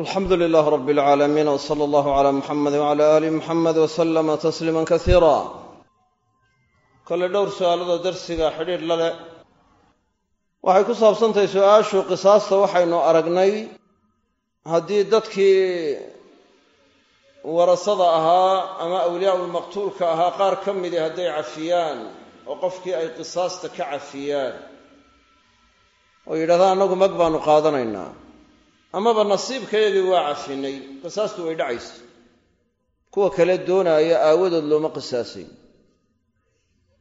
alxamdu lilaah rab alcaalamiin w sala allahu cala muxamedi wcala aali muxamed wasalama tasliima kasiira kole dhowr su'aaladoo darsiga xidhiidh la leh waxay ku saabsantahay su'aashu qisaasta waxaynu aragnay. Haddii dadkii warasada ahaa ama awliyaa-ulmaqtuulka ahaa qaar ka midi hadday cafiyaan oo qofkii ay qisaasta ka cafiyaan. Oo yidhahdaan annagu mag baanu qaadanaynaa amaba nasiibkayagii waa cafinay qisaastu way dhacaysa. Kuwa kale doonaaya aawadood looma qisaasayn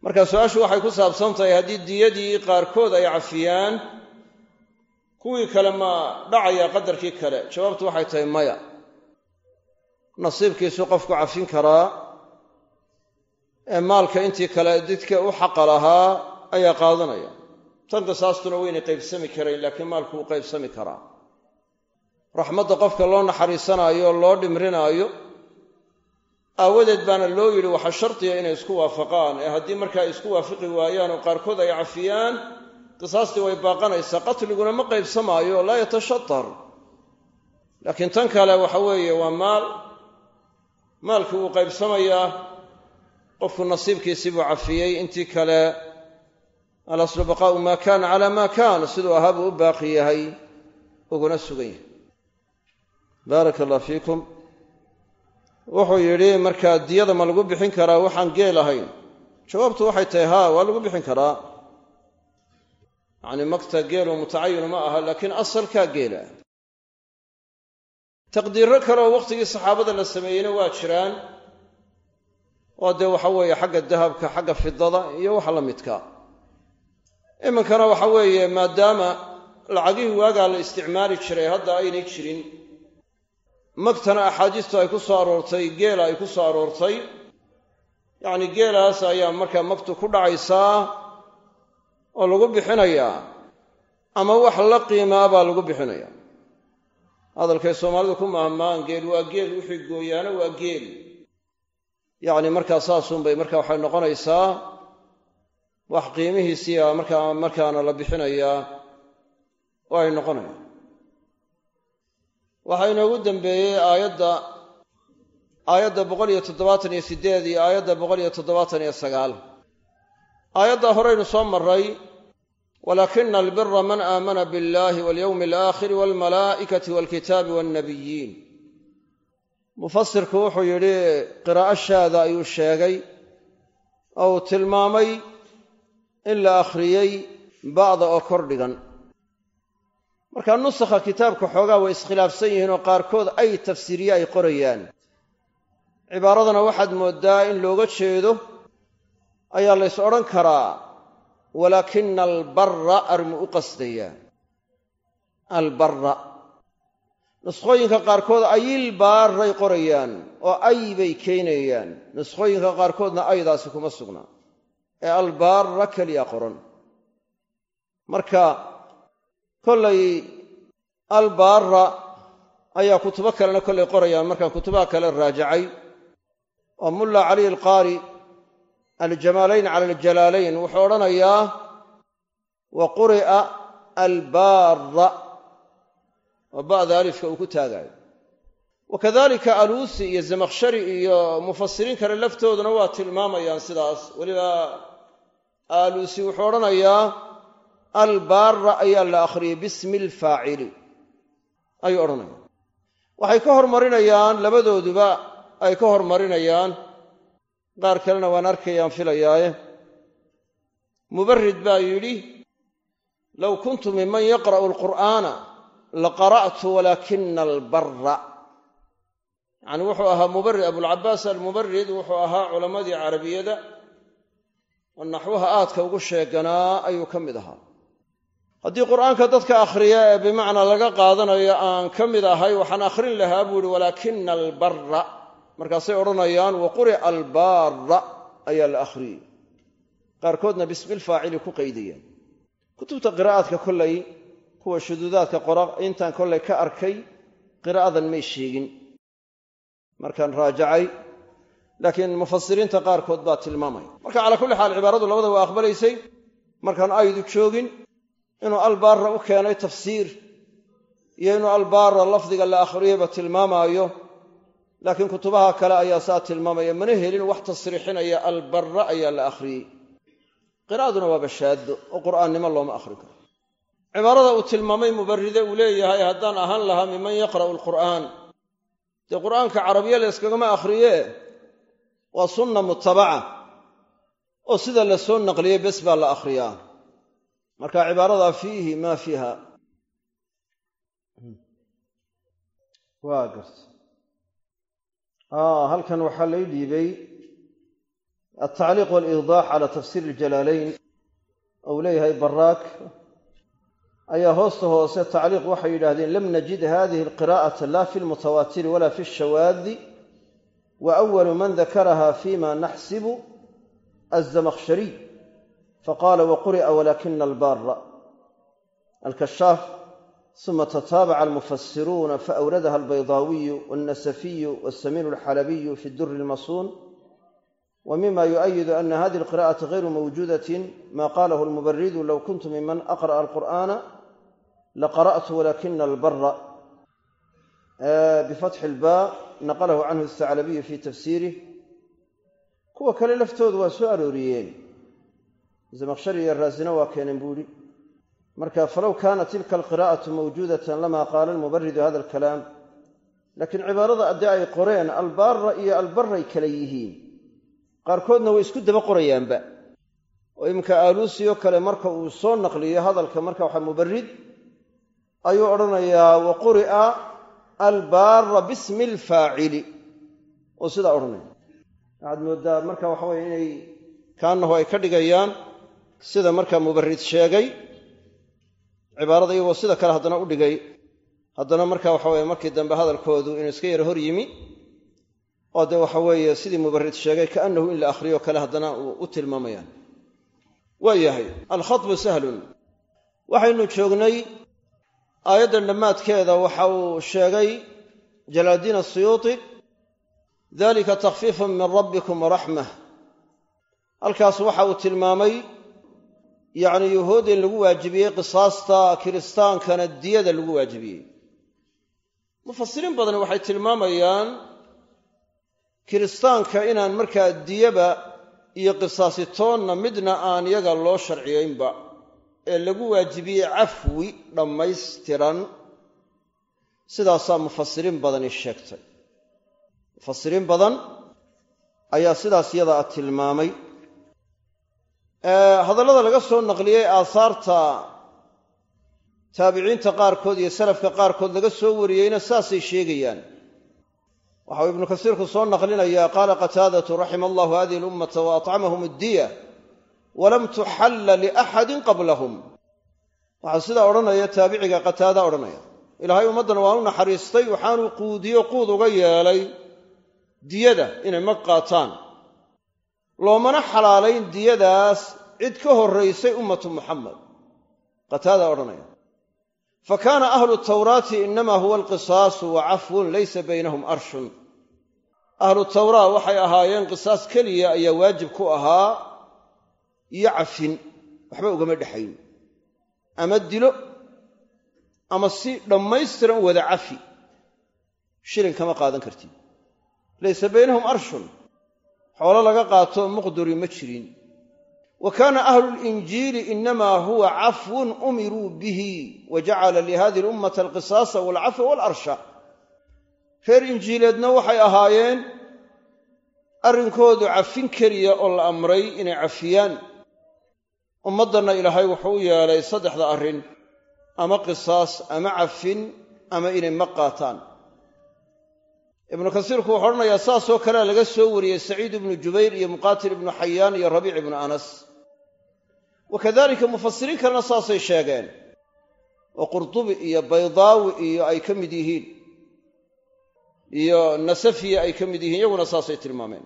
marka su'aashu waxay ku saabsan tahay haddii diyadii qaarkood ay cafiyaan kuwii kale ma dhacayaa qadarkii kale. Jawaabtu waxay tahay maya. Nasiibkiisu qofku cafin karaa ee maalka intii kale didka u xaqa lahaa ayaa qaadanaya. Tan qisaastuna waynay qaybsami karayn laakiin maalku wuu qaybsami karaa raxmadda qofka loo naxariisanaayo o loo dhimrinaayo aawadeed baana loo yidhi waxaa shardiya inay isku waafaqaan. Ee haddii marka ay isku waafiqi waayaan oo qaarkood ay cafiyaan qisaastii way baaqanaysaa qatliguna ma qaybsamaayo laa yatashatar laakiin tan kale waxa weeye waa maal maalkii wuu qaybsamayaa qofku nasiibkiisii buu cafiyey intii kale alaslu baqaau maa kaana calaa maa kaan siduu ahaa buu u baaqi yahay uguna sugan yahay baaraka allah fiikum. Wuxuu yidhi markaa diyada ma lagu bixin karaa waxaan geel ahayn jawaabtu waxay tahay haa waa lagu bixin karaa. Yacni makta geelu mutacayinu ma aha laakiin asalkaa geela. Taqdiirro kale oo wakhtigii saxaabada la sameeyeyna waa jiraan. Oo dee waxa weeye xagga dahabka xagga fidada iyo waxa la midka. Iminkana waxa weeye maadaama lacagihii waagaa la isticmaali jiray hadda aynay jirin magtana axaadiistu ay ku soo aroortay geela ay ku soo aroortay yacni geelaas ayaa markaa magtu ku dhacaysaa oo lagu bixinayaa ama wax la qiimaa baa lagu bixinayaa hadalkay soomaalidu ku mahmaan geel waa geel wixii gooyaana waa geel. Yacni markaa saasunbay marka waxay noqonaysaa wax qiimihiisiia markaa markaana la bixinayaa oo ay noqonayaan waxaa inoogu dambeeyey aayadda aayadda boqol iyo toddobaatan iyo siddeed iyo aayadda boqol iyo toddobaatan iyo sagaal. Aayadda horeynu soo maray walaakina albira man aamana biاllahi walyowmi alaakhiri walmalaa'ikati walkitaabi walnabiyiin mufasirku wuxuu yidhi qiraa'o shaada ayuu sheegay oo uu tilmaamay in la akhriyey ba'da oo kor dhigan marka nusakha kitaabka xoogaa way iskhilaafsan yihiin oo qaarkood ay tafsiiriye ay qorayaan. Cibaaradana waxaad mooddaa in looga jeedo ayaa lays odhan karaa walaakina albarra armu u qasdayaa albarra nuskhooyinka qaarkood ayilbaaray qorayaan oo ay bay keenayaan. Nuskhooyinka qaarkoodna aydaasi kuma sugnaa ee albaarra keliya qoran. Marka kollay albaarra ayaa kutubo kalena kollay qorayaan. Markaan kutubaha kale raajacay oo mulla cali alqaari aljamaalayn cala aljalaalayn wuxuu odhanayaa wa quri'a albaarra. Oo ba'da alifka uu ku taagaayo. Wa kadalika aluusi iyo zamakhshari iyo mufasiriin kale laftooduna waa tilmaamayaan sidaas. Weliba aluusi wuxuu odhanayaa albaarra ayaa la akhriyey bismi alfaacili ayuu odhanaya waxay ka hormarinayaan labadooduba ay ka hormarinayaan. Qaar kalena waan arkayaan filayaaye. Mubarid baa yidhi low kuntu minman yaqra'u alqur'aana laqara'tu walaakina albarra. Yacni wuxuu ahaa mubarid abulcabaas almubarid wuxuu ahaa culammadii carabiyada oo naxwaha aadka ugu sheeganaa ayuu ka mid ahaa haddii qur'aanka dadka akhriya ee bimacnaa laga qaadanayo aan ka mid ahay waxaan akhrin lahaa buu ihi walaakina albarra markaasay odhanayaan wa quri'a albaarra ayaa la akhriyey. Qaarkoodna bismilfaacili ku qaydayaan kutubta qiraa'aadka kollay kuwa shuduudaadka qora intaan kollay ka arkay qiraa'adan may sheegin. Markaan raajacay laakiin mufasiriinta qaarkood baa tilmaamaya. Marka calaa kulli xaal cibaaradu labada waa aqbalaysay. Markaan aydu joogin inuu albaarra u keenay tafsiir iyo inuu albaara lafdiga la akhriyayba tilmaamaayo laakiin kutubaha kale ayaa saa tilmaamaya mana helin wax tasriixinaya albarra ayaa la akhriyey. Qiraa'aduna waa bashaado oo qur'aannimo looma akhri karo. Cibaarada uu tilmaamay mubarride uu leeyahay haddaan ahaan lahaa miman yaqra'u alqur'aan. Dee qur'aanka carabiya la yskagama akhriyee? Waa sunna mutabaca. Oo sida la soo naqliyey bes baa la akhriyaa marka cibaaradaa fiihi maa fiiha. Waa garta halkan waxaa lay dhiibay altacliiq waliidaax cala tafsiir iljalaalayn ou leeyahay baraak ayaa hoosta hoose tacliiq waxay yidhaahdeen lam najid hadihi alqiraa'ata la fi lmutawaatiri wala fi shawaadi wa awalu man dakaraha fima naxsibu azamakhshariy faqala waquri'a walakina albaara alkashaaf suma tataabaca almufasiruuna faawradaha albaydaawiyu walnasafiyu walsamiin alxalabiyu fi duri almasuun wa mima yuؤyidu ana hadihi alqira'ata gayru mawjuudatin ma qalahu almubaridu low kuntu miman aqra'a alqur'ana laqara'tu walakina albara bifatxi ilba naqalahu canhu althaclabiyu fi tafsiirih kuwa kale laftoodu waa soo arooriyeen zamakhshari iyo raasina waa keeneen buu ihi marka falow kaanat tilka alqiraa'atu mawjuudatan lama qaala almubaridu hada alkalaam. Laakiin cibaarada haddii ay qoreen albaara iyo albaray kale yihiin. Qaarkoodna way isku daba qorayaanba. Oo iminka aaluusi oo kale marka uu soo naqliyo hadalka marka waxa mubarid ayuu odhanayaa wa quri'a albaara bismi alfaacili. Oo sidaa odhanaya. Waxaad mooddaa marka waxa weye inay kaanahu ay ka dhigayaan sida markaa mubarid sheegay cibaarada iyagoo sida kale haddana u dhigay. Haddana marka waxa weye markii dambe hadalkoodu inuu iska yaro hor yimi oo dee waxa weeye sidii mubarid sheegay kaannahu in la akhriyo kale haddana u tilmaamayaan. Waa yahay alkhatbu sahlun. Waxaynu joognay aayaddan dhammaadkeeda waxa uu sheegay jalaaldiin asiyuuti dalika takhfiifun min rabbikum waraxmah halkaas waxa uu tilmaamay yacni yuhuud in lagu waajibiyey qisaasta kiristaankana diyada lagu waajibiyey. Mufasiriin badani waxay tilmaamayaan kiristaanka inaan markaa diyaba iyo qisaasitoonna midna aan yaga loo sharciyaynba ee lagu waajibiyey cafwi dhammaystiran. Sidaasaa mufasiriin badani sheegtay. Mufasiriin badan ayaa sidaas yadaa tilmaamay hadallada laga soo naqliyey aahaarta taabiciinta qaarkood iyo salafka qaarkood laga soo wariyeyna saasay sheegayaan. Waxau ibnu kasiirku soo naqlinayaa qaala qataadatu raxima allahu hadihi alummata wa atcamahum addiya walam tuxalla liaxadin qablahum. Waxaa sidaa odhanaya taabiciga qataada odhanaya ilaahay ummaddan waa u naxariistay waxaanuu quudiyo quud uga yeelay diyada inay mag qaataan loomana xalaalayn diyadaas cid ka horraysay ummatu muxamed qataada odhanaya fa kaana ahlu tawraati inama huwa alqisaasu wa cafwun laysa baynahum arshun. Ahlu tawraa waxay ahaayeen qisaas keliya ayaa waajib ku ahaa iyo cafin waxba ugama dhexayn ama dilo ama si dhammaystiran wada cafi. Shilin kama qaadan kartid. Laysa baynahum arshun xoolo laga qaato muqduri ma jirin. Wa kaana ahlu linjiili inamaa huwa cafwun umiruu bihi wa jacala lihadihi lummata alqisaasa walcafwa waalarsha reer injiileedna waxay ahaayeen arrinkoodu cafin keliya oo la amray inay cafiyaan. Ummaddanna ilaahay wuxuu u yeelay saddexda arrin ama qisaas ama cafin ama inay ma qaataan ibnu kasiirku wuxuu odhanayaa saasoo kalea laga soo wariyey saciid ibnu jubayr iyo muqaatil ibnu xayaan iyo rabiic ibnu anas. Wa kadalika mufasiriin kalena saasay sheegeen oo qurdubi iyo baydaawi iyo ay ka mid yihiin iyo nasafiya ay ka mid yihiin iyaguna saasay tilmaameen.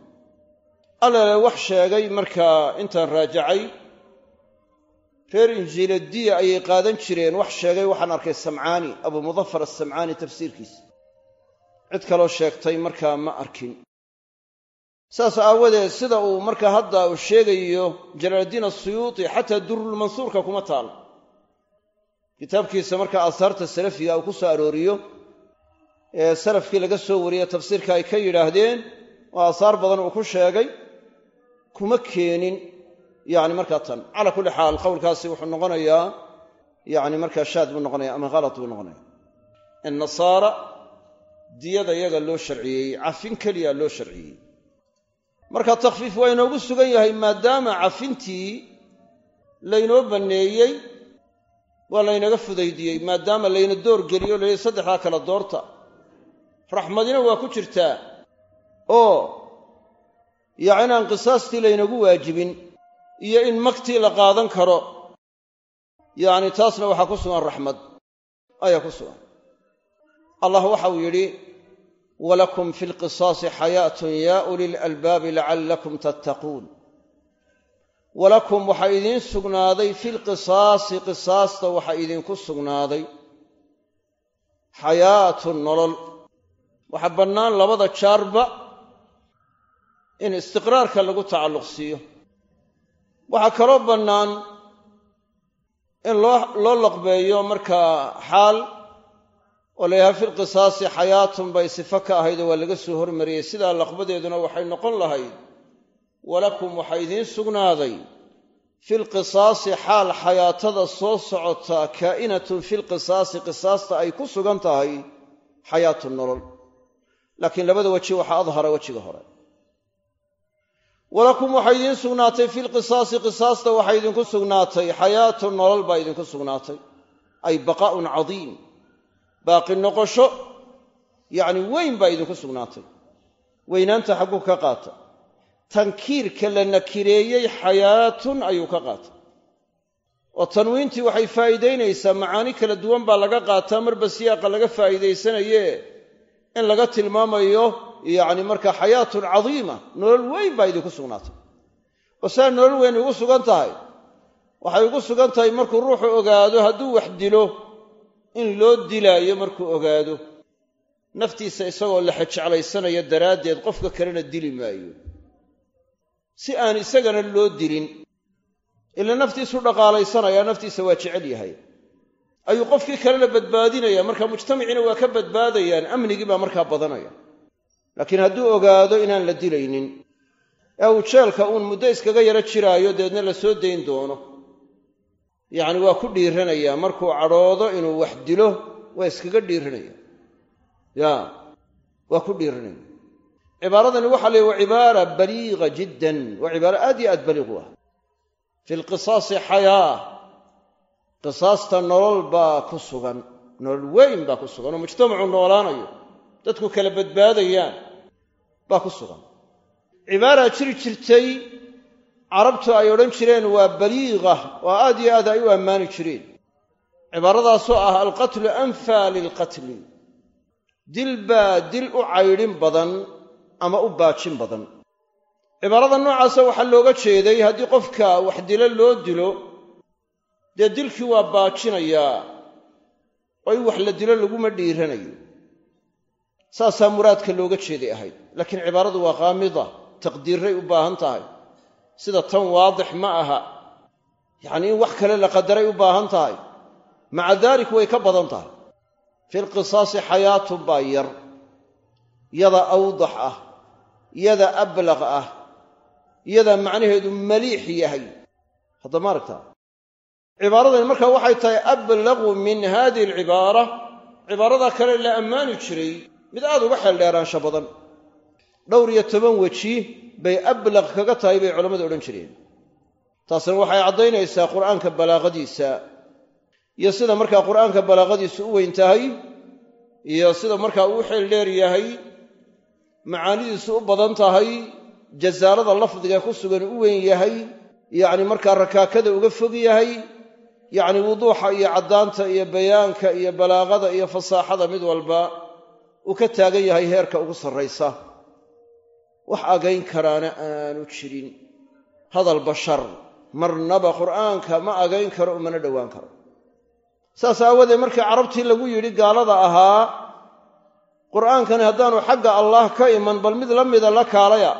Allale wax sheegay markaa intaan raajacay reer injiiladiya ayay qaadan jireen wax sheegay waxaan arkay samcaani abuu mudafar asamcaani tafsiirkiisa cid kaloo sheegtay markaa ma arkin. Saas aawadeed sida uu markaa hadda uu sheegayo jalaaldiin asuyuuti xataa durulmansuurka kuma taal. Kitaabkiisa markaa aahaarta salafiga uu ku soo arooriyo ee salafkii laga soo wariye tafsiirka ay ka yidhaahdeen oo aahaar badan uu ku sheegay kuma keenin. Yani markaa tan calaa kulli xaal qowlkaasi wuxuu noqonayaa yani markaa shaad buu noqonaya ama halat buu noqonaya diyada yaga loo sharciyeeyey cafin keliya loo sharciyey. Marka takhfiif waa inoogu sugan yahay maadaama cafintii laynoo banneeyey waa laynaga fudaydiyey maadaama layna door geliyo layihi saddexdaa kala doorta. Raxmadina waa ku jirtaa oo yacni inaan qisaastii laynagu waajibin iyo in magtii la qaadan karo. Yacni taasna waxaa ku sugan raxmad ayaa ku sugan allah waxau yidhi walakum fi lqisaasi xayaatun yaa uli lalbaabi lacallakum tattaquun. Walakum waxaa idiin sugnaaday fi lqisaasi qisaasta waxaa idinku sugnaaday. Xayaatun nolol. Waxaa bannaan labada jaarba in istiqraarka lagu tacalluq siiyo. Waxaa kaloo bannaan in loo loo laqbeeyo markaa xaal oo la yidhaha fi lqisaasi xayaatun bay sifo ka ahaydoo waa laga soo hormariyey. Sidaa laqbadeeduna waxay noqon lahayd walakum waxaa idiin sugnaaday fi lqisaasi xaal xayaatada soo socotaa kaa'inatun fi lqisaasi qisaasta ay ku sugan tahay xayaatu nolol. Laakiin labada weji waxaa adhara wejiga hore. Walakum waxaa idiin sugnaatay fi lqisaasi qisaasta waxaa idinku sugnaatay xayaatu nolol baa idinku sugnaatay. Ay baqaa'un cadiim baaqi noqosho yacni weyn baa idinku sugnaatay. Weynaanta xagguu ka qaata. Tankiirka la nakireeyey xayaatun ayuu ka qaatay. Oo tanwiintii waxay faa'iidaynaysaa macaani kala duwan baa laga qaataa marba siyaaqa laga faa'iidaysanaye in laga tilmaamayo yacni markaa xayaatun cadiima nolol weyn baa idinku sugnaatay. Oo saa nolol weyn ugu sugan tahay waxay ugu sugan tahay markuu ruuxu ogaado hadduu wax dilo in loo dilaayo markuu ogaado naftiisa isagoo la xejeclaysanaya daraaddeed qofka kalena dili maayo. Si aan isagana loo dilin ila naftiisu dhaqaalaysanaya naftiisa waa jecel yahay. Ayuu qofkii kalena badbaadinaya marka mujtamiciina waa ka badbaadayaan amnigii baa markaa badanaya. Laakiin hadduu ogaado inaan la dilaynin ee uu jeelka uun muddo iskaga yaro jiraayo deedna la soo dayn doono yacni waa ku dhiiranayaa markuu cadhoodo inuu wax dilo waa iskaga dhiiranaya. Ya waa ku dhiiranaya. Cibaaradani waxa la yihi waa cibaara baliiga jiddan. Waa cibaaro aad iyo aad baliiq u ah. Fi lqisaasi xayaa qisaasta nolol baa ku sugan. Nolol weyn baa ku sugan oo mujtamacu noolaanayo. Dadku kala badbaadayaan baa ku sugan. Cibaaraa jiri jirtay carabtu ay odhan jireen waa baliiqa oo aad iyo aad ay u ammaani jireen. Cibaaradaasoo ah alqatlu anfaa lilqatli. Dil baa dil u caydhin badan ama u baajin badan. Cibaarada noocaasa waxaa looga jeeday haddii qofka wax dilo loo dilo dee dilkii waa baajinayaa oo in wax la dilo laguma dhiiranayo. Saasaa muraadka looga jeeday ahayd laakiin cibaaradu waa qaamida taqdiirray u baahan tahay sida tan waadix ma aha. Yacnii in wax kale la qadaray u baahan tahay. Maca daalik way ka badan tahay. Fi lqisaasi xayaatun baa yar. Yada awdax ah. Yada ablaq ah. Yada macnaheedu maliix yahay. Hadda ma aragtaa? Cibaaradani marka waxay tahay ablaqu min hadihi alcibaara cibaarada kale la ammaani jiray. Mid aad uga xeeldheeraansho badan. Dhowr iyo toban weji bay ablaq kaga tahay bay culammadu odhan jireen. Taasna waxay caddaynaysaa qur'aanka balaaqadiisa iyo sida markaa qur'aanka balaaqadiisu u weyn tahay iyo sida markaa uu xeel dheer yahay macaanidiisu u badan tahay jasaalada lafdiga ku sugan u weyn yahay yacni markaa rakaakada uga fog yahay yacni wuduuxa iyo caddaanta iyo bayaanka iyo balaaqada iyo fasaaxada mid walba uu ka taagan yahay heerka ugu sarraysa wax agayn karaana aanu jirin. Hadal bashar marnaba qur'aanka ma agayn karo umana dhowaan karo. Saas aawadeed markii carabtii lagu yidhi gaalada ahaa qur'aankani haddaanu xagga allaah ka iman bal mid la mida la kaalaya.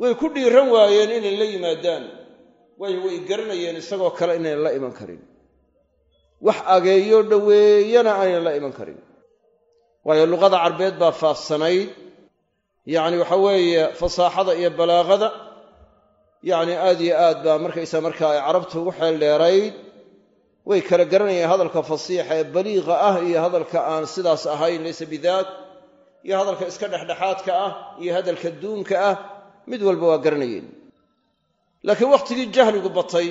Way ku dhiiran waayeen inay la yimaadaan. Waayo way garanayeen isagoo kale inayn la iman karin. Wax ageeyo dhoweeyana aanay la iman karin. Waayo luqada carbeed baa faafsanayd yacni waxa weeye fasaaxada iyo balaaqada yacni aad iyo aad baa markaysa markaa ay carabtu ugu xeel dheerayd way kala garanayeen hadalka fasiixa ee baliiqa ah iyo hadalka aan sidaas ahayn laysa bidaak iyo hadalka iska dhexdhexaadka ah iyo hadalka duunka ah mid walba waa garanayeen laakiin wakhtigii jahligu batay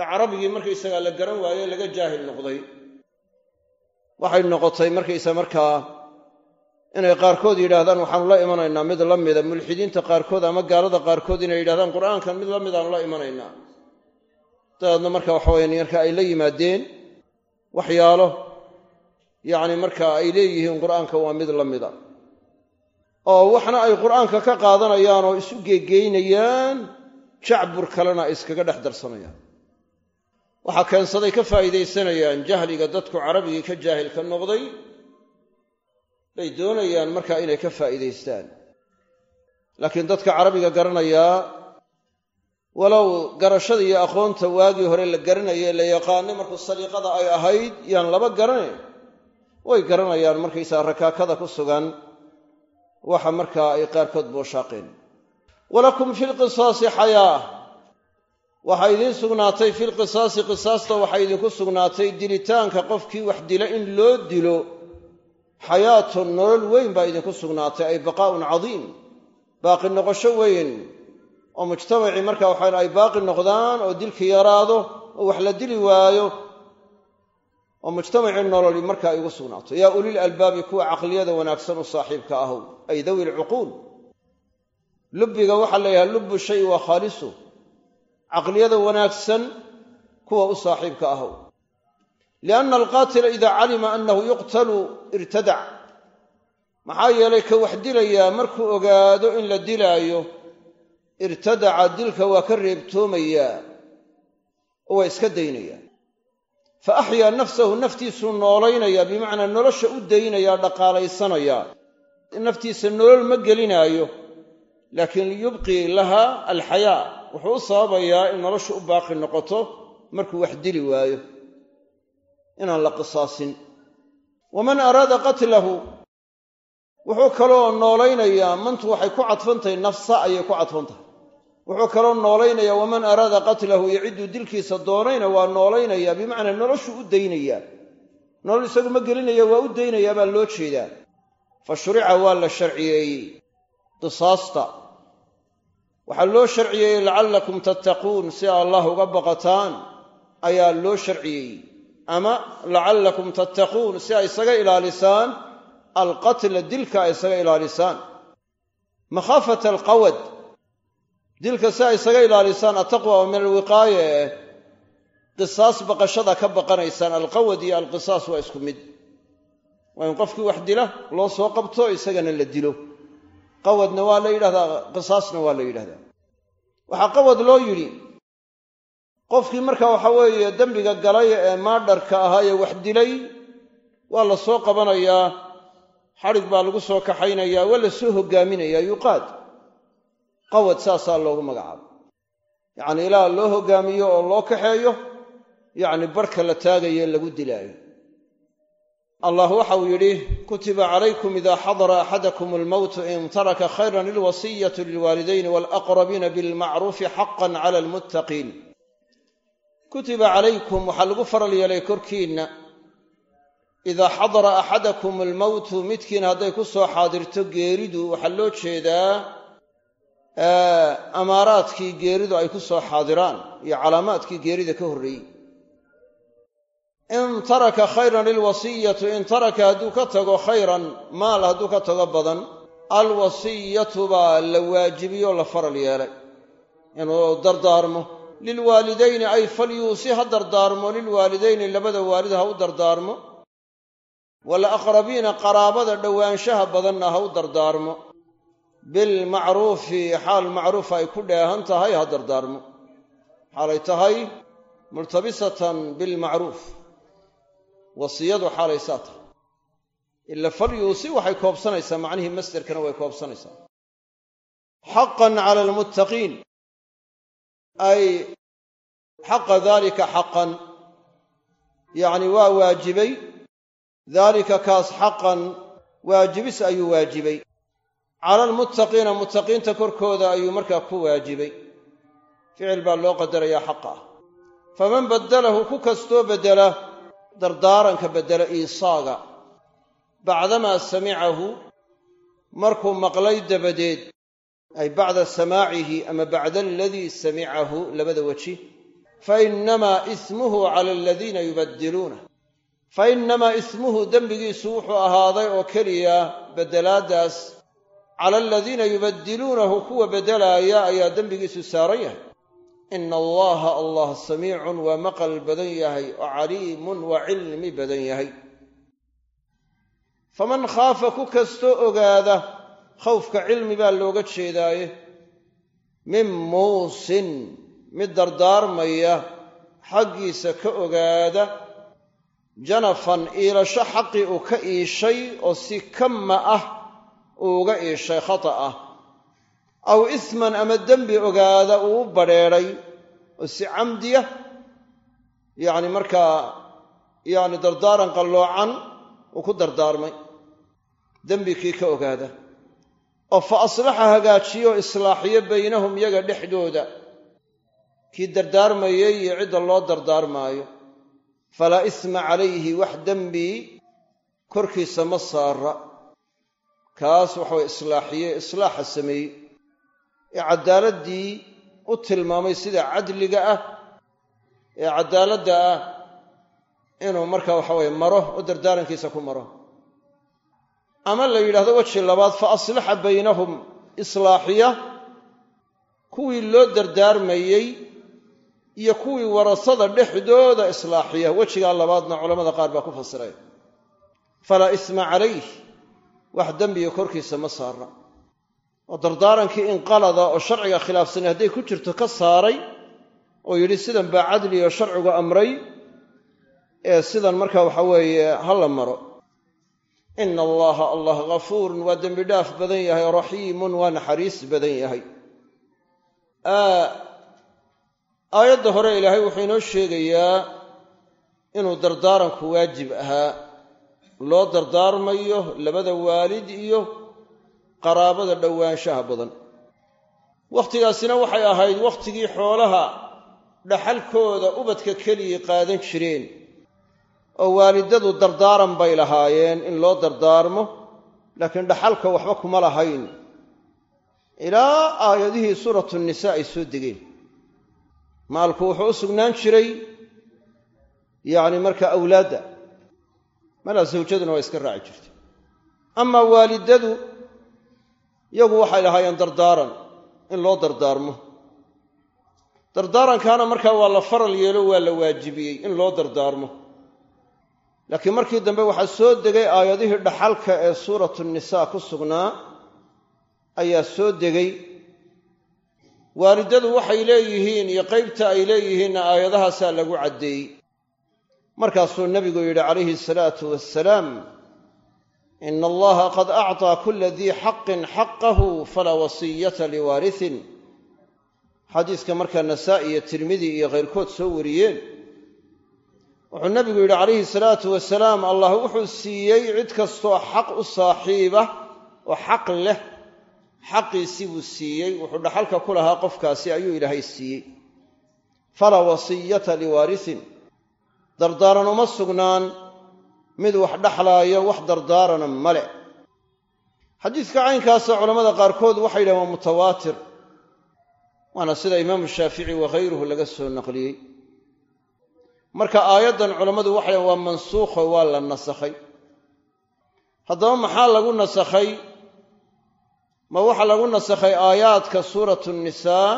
ee carabigii markaysagaa la garan waaye laga jaahil noqday. Waxay noqotay markaysa markaa inay qaarkood yidhaahdaan waxaanu la imanaynaa mid la mida mulxidiinta qaarkood ama gaalada qaarkood inay yidhahdaan qur'aankan mid la midaanu la imanaynaa. Dabeedna marka waxa weye marka ay la yimaadeen waxyaalo yacni marka ay leeyihiin qur'aanka waa mid la mida. Oo waxna ay qur'aanka ka qaadanayaan oo isu geegeynayaan jacbur kalena iskaga dhex darsanayaan. Waxaa keensaday ka faa'iidaysanayaan jahliga dadku carabigii ka jaahilka noqday bay doonayaan markaa inay ka faa'iidaystaan. Laakiin dadka carabiga garanayaa walow garashada iyo aqoonta waagii hore la garanaye la yaqaanay markuu saliiqada ay ahayd yaan laba garanayn way garanayaan markaysaa rakaakada ku sugan waxa markaa ay qaarkood booshaaqeen walakum fi lqisaasi xayaa. Waxaa idiin sugnaatay filqisaasi qisaasta waxaa idinku sugnaatay dilitaanka qofkii wax dila in loo dilo xayaatun nolol weyn baa idinku sugnaatay ay baqaa'un cadiim. Baaqi noqosho weyn oo mujtamacii marka waxaan ay baaqi noqdaan oo dilki yaraado oo wax la dili waayo oo mujtamacii nololi markaa igu sugnaato yaa ulil albaabi kuwa caqliyada wanaagsan u saaxiibka ahow ay dawi lcuquul lubbiga waxaa la yidhaha lubbu shay waa khaalisu. Caqliyada wanaagsan kuwa u saaxiibka ahow lianna alqaatila idaa calima annahu yuqtalu irtadac maxaa yeelay ka wax dilayaa markuu ogaado in la dilaayo irtadaca dilka waa ka reebtoomayaa oo waa iska daynayaa fa axyaa nafsahu naftiisuu noolaynaya bimacnaa nolosha u daynaya dhaqaalaysanaya naftiisa nolol ma gelinaayo laakiin yubqii laha alxayaa wuxuu u sababayaa in noloshu u baaqi noqoto markuu wax dili waayo inaan la qisaasin. Waman araada qatlahu wuxuu kaloo noolaynayaa mantu waxay ku cadfantahay nafsa ayay ku cadfan tahay wuxuu kaloo noolaynayaa waman araada qatlahu iyo cidduu dilkiisa doonayna waa noolaynaya bimacnaa noloshuu u daynayaa. Nolol isagu ma gelinaya waa u daynayaa baa loo jeedaa. Fa shurica waa la sharciyeeyey qisaasta. Waxaa loo sharciyeeyey lacallakum tattaquun si allah uga baqataan ayaa loo sharciyeeyey ama lacallakum tattaquun si ay isaga ilaalisaan alqatla dilka ay isaga ilaalisaan. Makhaafata alqawad dilka si ay isaga ilaalisaan attaqwa oo min alwiqaaya eh qisaas baqashada ka baqanaysaan alqawad iyo alqisaas waa isku mid. Waa in qofkii wax dila loo soo qabto isagana la dilo. Qawadna waa la yidhahdaa qisaasna waa la yidhahdaa. Waxaa qawad loo yidhi qofkii marka waxa weeye dembiga galay ee maadharka ahaa ee wax dilay waa la soo qabanayaa xadhig baa lagu soo kaxaynayaa waa la soo hogaaminayaa yuqaad qawad saasaa loogu magacaabo. Yacni ilaa loo hogaamiyo oo loo kaxeeyo yacni barhka la taagaye lagu dilaayo. Allah waxau yidhi kutiba calaykum ida xadara axadakum almowtu in taraka khayran ilwasiyatu lilwaalidayni walaqrabiina bilmacruufi xaqan cala almuttaqiin kutiba calaykum waxaa lagu faral yeelay korkiinna idaa xadara axadakum almowtu midkiin hadday ku soo xaadirto geeridu waxaa loo jeedaa amaaraadkii geeridu ay ku soo xaadiraan iyo calaamaadkii geerida ka horreeyey. In taraka khayran ilwasiyatu in taraka hadduu ka tago khayran maal hadduu ka tago badan alwasiyatu baa la waajibiyoo la faral yeelay. Inuu dardaarmo lilwaalidayni ay falyuusi ha dardaarmo lilwaalidayni labada waalid ha u dardaarmo walaqrabiina qaraabada dhowaanshaha badanna ha u dardaarmo. Bilmacruufi xaal macruufa ay ku dheehan tahay ha dardaarmo. Xaalay tahay multabisatan bilmacruuf wasiyadu xaalaysaa tahay. Ila falyuusi waxay koobsanaysaa macnihii masderkana way koobsanaysaa. Xaqan cala almuttaqiin ay xaqa dalika xaqan yacni waa waajibay daalika kaas xaqan waajibis ayuu waajibay cala almuttaqiina muttaqiinta korkooda ayuu markaa ku waajibay ficil baa loo qadarayaa xaqa ah faman baddalahu ku kastoo beddela dardaaranka beddela iisaaga bacdamaa samicahu markuu maqlay dabadeed ay bacda samaacihi ama bacda aladii samicahu labada weji. Fa innamaa ismuhu cala aladiina yubaddiluunah fa innamaa ismuhu dembigiisu wuxuu ahaaday oo keliya beddelaaddaas cala aladiina yubaddiluunahu kuwa beddelaaya ayaa dembigiisu saaran yahay. Ina allaha allah samiicun waa maqal badan yahay oo caliimun waa cilmi badan yahay. Faman khaafa ku khawfka cilmi baa looga jeedaaye min muusin mid dardaarmaya xaggiisa ka ogaada janafan iilasho xaqii uu ka iishay oo si kama ah uu uga iishay khata ah aw isman ama dembi ogaada uu u badrheedhay oo si camdiya yacni markaa yacni dardaaran qalloocan uu ku dardaarmay. Dembi kii ka ogaada oo fa aslaxa hagaajiyo islaaxiyo baynahum yaga dhexdooda. Kii dardaarmayay iyo cidda loo dardaarmaayo. Falaa isma calayhi wax dembi korkiisa ma saara kaas waxaway islaaxiye islaaxa sameeyey. Ee caddaaladdii u tilmaamay sida cadliga ah ee caddaaladda ah inuu marka waxaweye maro oo dardaarankiisa ku maro ama la yidhahdo weji labaad fa aslaxa baynahum islaaxiya kuwii loo dardaarmayey iyo kuwii warasada dhexdooda islaaxiya. Wejigaa labaadna culamada qaar baa ku fasiray falaa isma calayh wax dembiga korkiisa ma saara oo dardaarankii inqalada oo sharciga khilaafsanay hadday ku jirto ka saaray oo yidhi sidan baa cadli oo sharcigu amray ee sidan marka waxa weeye ha la maro ina allaha allah ghafuurun waa dembi dhaaf badan yahay raxiimun waa naxariis badan yahay aayadda hore ilaahay wuxuu inoo sheegayaa inuu dardaaranku waajib ahaa loo dardaarmayo labada waalid iyo qaraabada dhowaanshaha badan wakhtigaasina waxay ahayd wakhtigii xoolaha dhaxalkooda ubadka keligii qaadan jireen oo waalidadu dardaaran bay lahaayeen in loo dardaarmo laakiin dhaxalka waxba kuma lahayn. Ilaa aayadihii suuratu nisaa ay soo degeen. Maalku wuxuu u sugnaan jiray yacni marka awlaadda malaa sawjaduna waa iska raaci jirtay amaa waalidadu yagu waxay lahaayeen dardaaran in loo dardaarmo. Dardaarankaana markaa waa la faral yeelo waa la waajibiyey in loo dardaarmo laakiin markii dambe waxaa soo degay aayadihii dhaxalka ee suuratu nisaa ku sugnaa ayaa soo degay. Waalidadu waxay leeyihiin iyo qaybta ay leeyihiinna aayadahaasaa lagu caddeeyey. Markaasuu nebigu yidhi calayhi asalaatu wassalaam ina allaha qad acطaa kula dii xaqin xaqahu falaa wasiyata liwaarisin. Xadiiska markaa nasaa'i iyo tirmidi iyo khayrkood soo wariyeen wuxuu nebigu yidhi calayhi salaatu wasalaam allah wuxuu siiyey cid kastoo xaq u saaxiiba oo xaq leh xaqiisii buu siiyey wuxuu dhaxalka ku lahaa qofkaasi ayuu ilaahay siiyey. Falaa wasiyata liwaarisin. Dardaaran uma sugnaan mid wax dhexlaayo wax dardaarana male xadiiska caynkaasa culammada qaarkood waxay yidhahen waa mutawaatir waana sida imaamu shaafici wakhayruhu laga soo naqliyey marka aayaddan culammadu waxay waa mansuukho waa la nasakhay. Haddaba maxaa lagu nasakhay? Ma waxaa lagu nasakhay aayaadka suuratu nisaa?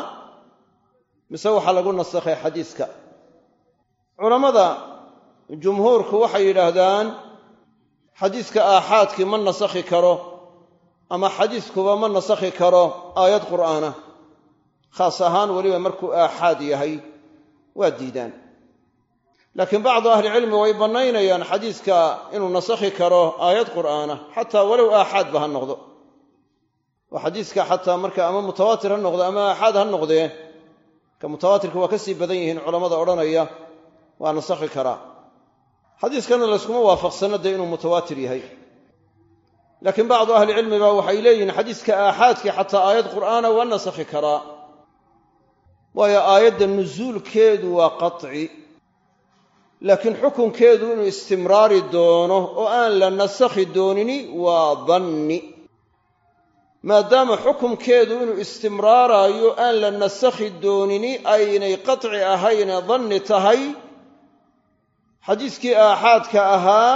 Mise waxaa lagu nasakhay xadiiska? Culammada jumhuurku waxay yidhaahdaan xadiiska aaxaadkii ma nasakhi karo ama xadiiskuba ma nasakhi karo aayad qur'aana. Khaas ahaan weliba markuu aaxaad yahay waa diidaan laakiin bacdu ahlicilmi way bannaynayaan xadiiska inuu nasakhi karo aayad qur'aana xataa walow aaxaadba ha noqdo. Oo xadiiska xataa marka ama mutawaatir ha noqdo ama aaxaad ha noqdee ka mutawaatirka waa ka sii badan yihiin culammada odhanaya waa nasakhi karaa xadiiskana layskuma waafaqsano dee inuu mutawaatir yahay. Laakiin bacdu ahlicilmi baa waxay leeyihiin xadiiska aaxaadkii xataa aayad qur'aana waa nasakhi karaa waayo aayadda nusuulkeedu waa qaطci laakiin xukunkeedu inuu istimraari doono oo aan la nasakhi doonini waa danni. Maadaama xukumkeedu inuu istimraaraayo aan la nasakhi doonini aynay qaطci ahayne danni tahay xadiiskii aaxaadka ahaa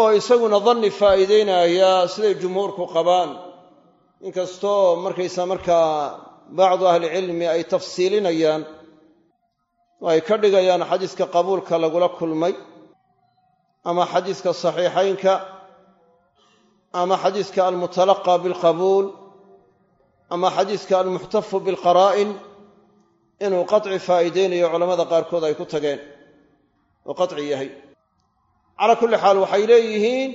oo isaguna danni faa'iideynaya siday jumhuurku qabaan. Inkastoo markaysa markaa bacdu ahlicilmi ay tafsiilinayaan oo ay ka dhigayaan xadiiska qabuulka lagula kulmay ama xadiiska saxiixaynka ama xadiiska almutalaqa bilqabuul ama xadiiska almuxtafu bilqaraa'in inuu qaطci faa'iideynayo culamada qaarkood ay ku tageen. Oo qaطci yahay. Calaa kulli xaal waxay leeyihiin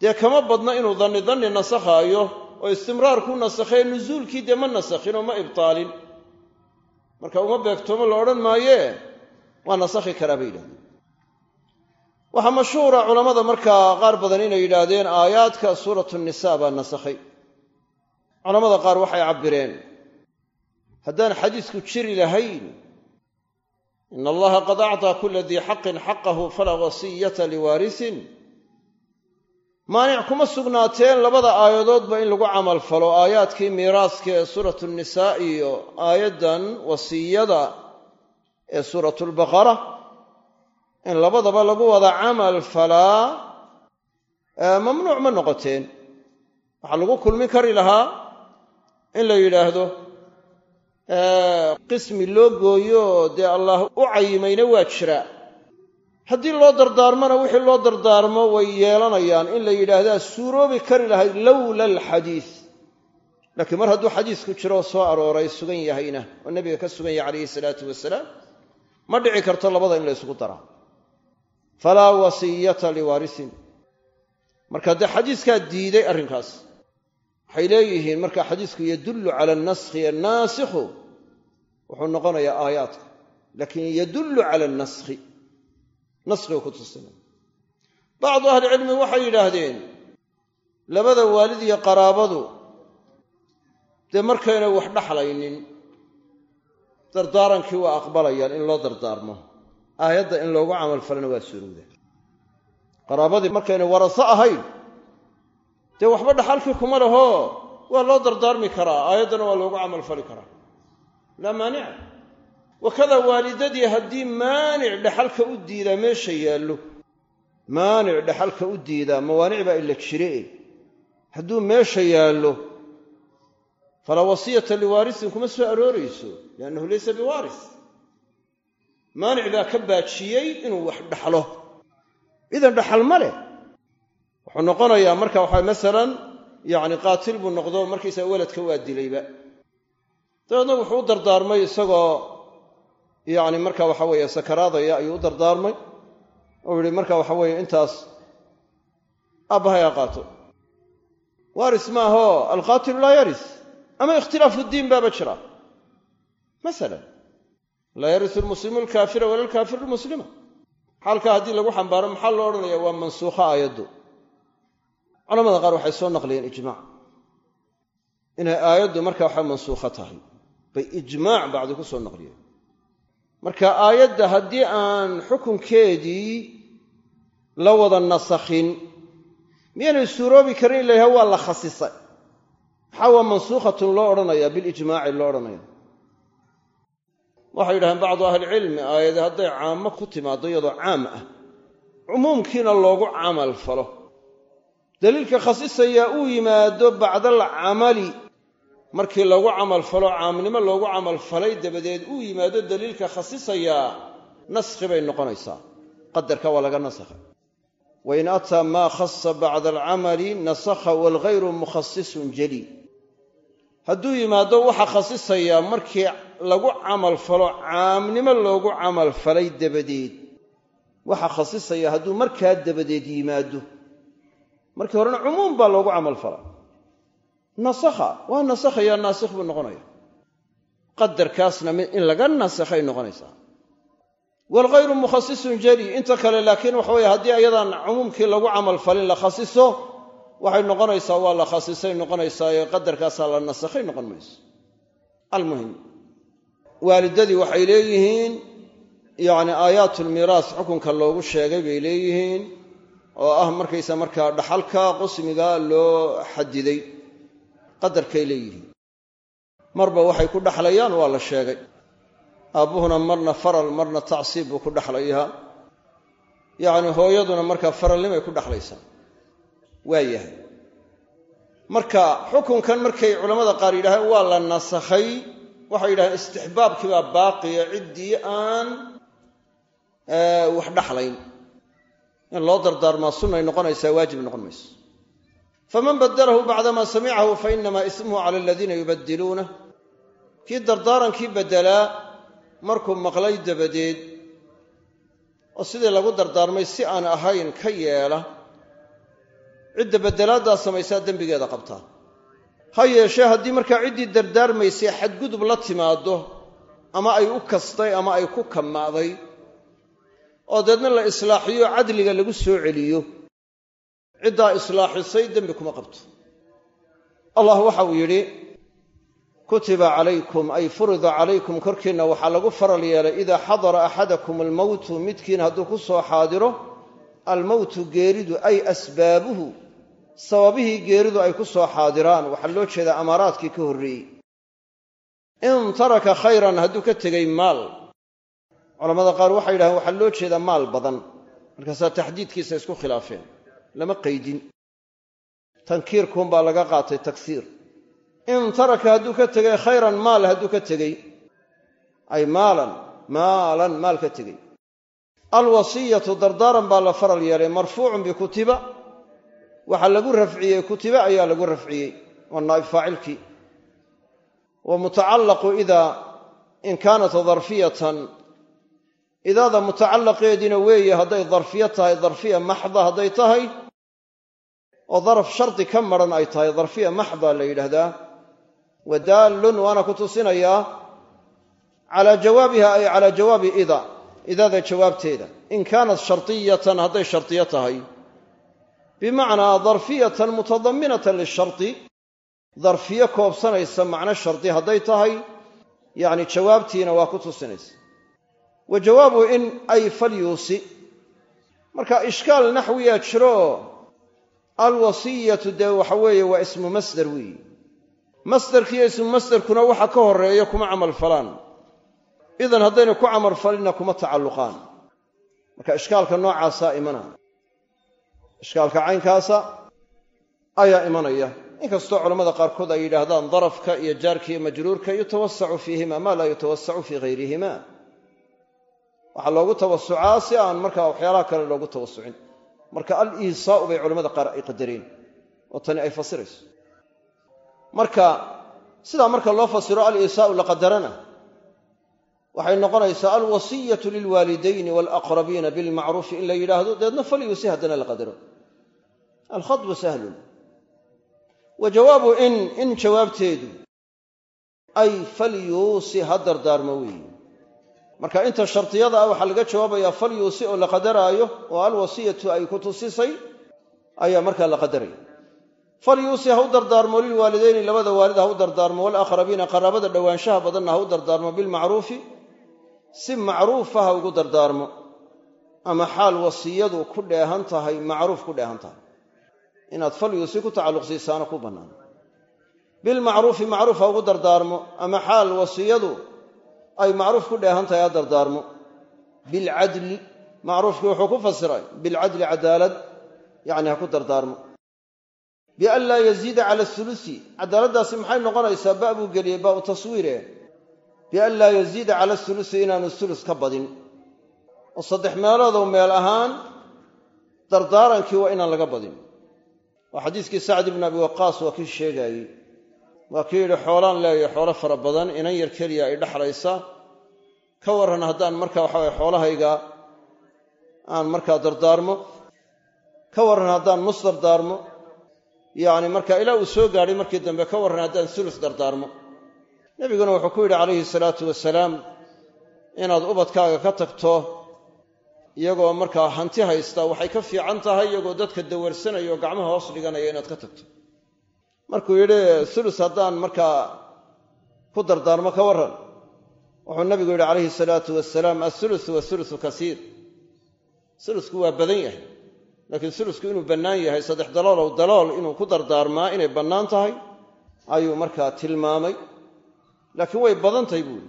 dee kama badna inuu danni danni nasakhaayo oo istimraar ku nasakhee nusuulkii dee ma nasakhin oo ma ibtaalin marka uma beegtoomo la odhan maayee waa nasakhi karaa bay yidhahdeen. Waxaa mashhuura culammada markaa qaar badan inay yidhaahdeen aayaadka suuratu nisa baa nasakhay culammada qaar waxay cabbireen haddaan xadiisku jiri lahayn ina allaha qad acطaa kula dii xaqin xaqahu falaa wasiyata liwaarisin maanic kuma sugnaateen labada aayadoodba in lagu camal falo. Aayaadkii miiraaska ee suuratu nisaa iyo aayaddan wasiyada ee suuratu lbaqara in labadaba lagu wada camal falaa mamnuuc ma noqoteen. Waxaa lagu kulmin kari lahaa in la yidhaahdo qismi loo gooyo dee allah u cayimayna waa jira haddii loo dardaarmona wixii loo dardaarmo way yeelanayaan in la yidhaahdaa suuroobi kari lahayd lowla alxadiis. Laakiin mar hadduu xadiisku jiro soo arooray sugan yahayna oo nebiga ka sugan yahay calayhi salaatu wasalaam ma dhici karto labada in la ysku daraa falaa wasiyata liwaarisin. Marka dee xadiiskaa diiday arrinkaas waxay leeyihiin marka xadiisku yadullu cala anaskhi annaasikhu wuxuu noqonayaa aayaadka. Laakiin yadullu cala anaskhi naskhigu ku tusinay. Bacdu ahlicilmi waxay yidhaahdeen labada waalid iyo qaraabadu dee markaynay wax dhaxlaynin dardaarankii waa aqbalayaan in loo dardaarmo. Aayadda in loogu camal falana waa surowda qaraabadii markaynay waraso ahayn dee waxba dhaxalkii kuma leho waa loo dardaarmi karaa aayaddana waa loogu camal fali karaa. Laa maanica wakada waalidadii haddii maanic dhexalka u diidaa meesha yaallo maanic dhexalka u diidaa mawaanic baa ila jire. Hadduu meesha yaallo falaa wasiyata liwaarisin kuma soo aroorayso liannahu laysa biwaaris maanic baa ka baajiyey inuu wax dhaxlo. Idan dhaxal ma leh. Wuxuu noqonayaa marka waxaa masalan yacni qaatil buu noqdo markiisaa weladka waa dilayba. Dabeedna wuxuu u dardaarmay isagoo yacni marka waxa weeye sakaraadaya ayuu u dardaarmay. Oo yihi marka waxa weeye intaas aabbahay ha qaato. Waaris maaho alqaatilu laa yaris. Ama ikhtilaafu ddiin baaba jira. Masalan laa yarisu almuslimu alkaafira wala alkaafiru almuslima. Xaalkaa haddii lagu xambaaro maxaa loo odhanaya waa mansuukho aayaddu. Culamada qaar waxay soo naqliyeen ijmaac. Inay aayaddu marka waxa mansuukho tahay bay ijmaac bacdi ku soo naqliyeen marka aayadda haddii aan xukunkeedii la wada nasakhin miyaanay suuroobi karin in la waa la khasisay. Maxaa waa mansuukhatun loo odhanaya bilijmaaci loo odhanaya waxay yidhahdeen bacdu ahlicilmi aayade hadday caamo ku timaaddo iyadoo caam ah cumuumkiina loogu camal falo. Daliilka khasisayaa uu yimaado bacdal camali markii lagu camal falo caamnimo loogu camal falay dabadeed uu yimaado daliilka khasisayaa naskhi bay noqonaysaa. Qadarka waa laga nasakha wain ataa maa khasa bacda alcamali nasakha waalghayru mukhasisun jali. Hadduu yimaado waxa khasisayaa markii lagu camal falo caamnimo loogu camal falay dabadeed waxa khasisaya hadduu markaa dabadeed yimaado. Markii horena cumuum baa loogu camal fala nasakha waa nasakhayaa naasikh buu noqonaya. Qadarkaasna in laga nasakhay noqonaysaa. Waalghayru mukhasisun jeli inta kale laakiin waxa weye haddii ayadan cumuumkii lagu camal falin la khasiso waxay noqonaysaa waa la khasisay noqonaysaa ee qadarkaasaa la nasakhay noqon mayso. Almuhim waalidadii waxay leeyihiin yacni aayaatulmiiraas xukunka loogu sheegay bay leeyihiin oo ah markaysa markaa dhaxalka qusmiga loo xadiday qadarkay leeyihiin. Marba waxay ku dhaxlayaan waa la sheegay. Aabbuhuna marna faral marna tacsiib buu ku dhaxlayaa. Yacni hooyaduna markaa faralnimay ku dhaxlaysaa. Waa yahay. Marka xukunkan markay culammada qaar yidhaaheen waa la nasakhay. Waxay yidhahdeen istixbaabkii baa baaqiya ciddii aan wax dhaxlayn. In loo dardaarmaa sunnay noqonaysaa waajib noqon mayso faman badalahu bacdamaa samicahu fa inamaa ismuhu cala aladiina yubadiluunah kii dardaarankii beddelaa markuu maqlay dabadeed oo sidii lagu dardaarmay si aan ahayn ka yeela cidda beddelaaddaa samaysaa dembigeeda qabtaa. Ha yeeshee haddii markaa ciddii dardaarmaysay xadgudub la timaaddo ama ay u kastay ama ay ku kamma'day oo deedna la islaaxiyo cadliga lagu soo celiyo ciddaa islaaxisay dembi kuma qabto. Allah waxauu yidhi kutiba calaykum ay furida calaykum korkiinna waxaa lagu faral yeelay idaa xadara axadakum almowtu midkiin hadduu ku soo xaadiro almowtu geeridu ay asbaabuhu sababihii geeridu ay ku soo xaadiraan. Waxaa loo jeedaa amaaraadkii ka horreeyey. In taraka khayran hadduu ka tegey maal. Culamada qaar waxay yidhahdeen waxaa loo jeedaa maal badan. Markaasaa taxdiidkiisa isku khilaafeen lama qaydin. Tankiirkuunbaa laga qaatay tagsiir. In taraka hadduu ka tegey khayran maal hadduu ka tegey ay maalan maalan maal ka tegey alwasiyatu dardaaran baa la faral yeelay marfuucun bikutiba waxaa lagu rafciyey kutiba ayaa lagu rafciyey waa naa'ib faacilkii. Wa mutacallaqu idaa in kaanat darfiyatan. Idaada mutacallaqeediina weeye hadday darfiyo tahay darfiya maxda hadday tahay oo daraf shardi ka maran ay tahay darfiya maxda la yidhaahdaa. Wa daallun waana ku tusinayaa calaa jawaabiha ay calaa jawaabi ida idaada jawaabteeda. In kaanat shardiyatan hadday shardiyo tahay. Bimacnaa darfiyatan mutadaminatan lishardi darfiyo koobsanaysa macno shardi hadday tahay yacni jawaabtiina waa ku tusinaysa. Wa jawaabu in ay falyuusi. Marka ishkaal naxwiyaa jiro alwasiyatu dee waxa weeye waa ismu masder weeye masderkiiyo ismu masderkuna waxa ka horreeya kuma camal falaan. Idan haddayna ku camal falinna kuma tacalluqaan. Marka ishkaalka noocaasaa imana. Ishkaalka caynkaasa ayaa imanaya. Inkastoo culammada qaarkood ay yidhaahdaan darafka iyo jaarka iyo majruurka yutawasacu fiihima maa laa yutawasacu fii hayrihima waxaa loogu tawasucaa si aan markaa waxyaalaha kale loogu tawasucin marka al iisaau bay culamada qaar ay qadareen oo tani ay fasirayso. Marka sidaa marka loo fasiro al iisaau la qadarana waxay noqonaysaa alwasiyatu lilwaalidayni waalaqrabiina bilmacruufi in la yidhaahdo deedna falyuusi haddana la qadaro. Alkhadbu sahlun. Wa jawaabu in in jawaabteedu ay falyuusi ha dardaarmo weeye marka inta shardiyada ah waxaa laga jawaabayaa falyuusi oo la qadaraayo oo alwasiyatu ay ku tusisay ayaa markaa la qadaraya falyuusi ha u dardaarmo lilwaalidayni labada waalid ha u dardaarmo waalaqrabiina qaraabada dhowaanshaha badanna ha u dardaarmo bilmacruufi si macruufa ha ugu dardaarmo ama xaal wasiyadu ku dheehan tahay macruuf ku dheehan tahay. Inaad falyuusi ku tacalluqsiisaana ku bannaan. Bilmacruufi macruuf ha ugu dardaarmo ama xaal wasiyadu ay macruuf ku dheehan tahay ha dardaarmo. Bilcadli macruufkii wuxuu ku fasiray bilcadli cadaalad yacni ha ku dardaarmo. Bian laa yaziida cala hulusi cadaaladdaasi maxay noqonaysaa ba buu geliyey baa u taswiire? Bian laa yaziida cala hulusi inaanu hulus ka badin. Oo saddex meeloodow meel ahaan dardaarankii waa inaan laga badin. Waa xadiiskii sacd ibnu abi waqaas waa kii sheegaayey waa kii yidhi xoolaan leeya xoolo fara badan inan yar keliya ay dhexlaysa ka warran haddaan marka waxaweye xoolahayga aan markaa dardaarmo. Ka warran haddaan nus dardaarmo. Yacni marka ilaa uu soo gaadhay markii dambe ka warran haddaan sulus dardaarmo. Nebiguna wuxuu ku yidhi calayhi salaatu wasalaam inaad ubadkaaga ka tagto iyagoo markaa hanti haysta waxay ka fiican tahay iyagoo dadka dawarsanaya oo gacmaha hoos dhiganaya inaad ka tagto markuu yidhi sulus haddaan markaa ku dardaarmo ka warran. Wuxuu nabigu yidhi calayhi salaatu wasalaam athulusu wathulusu kasiir. Sulusku waa badan yahay laakiin sulusku inuu bannaan yahay saddex daloolow dalool inuu ku dardaarmaa inay bannaan tahay ayuu markaa tilmaamay. Laakiin way badan tahay buuri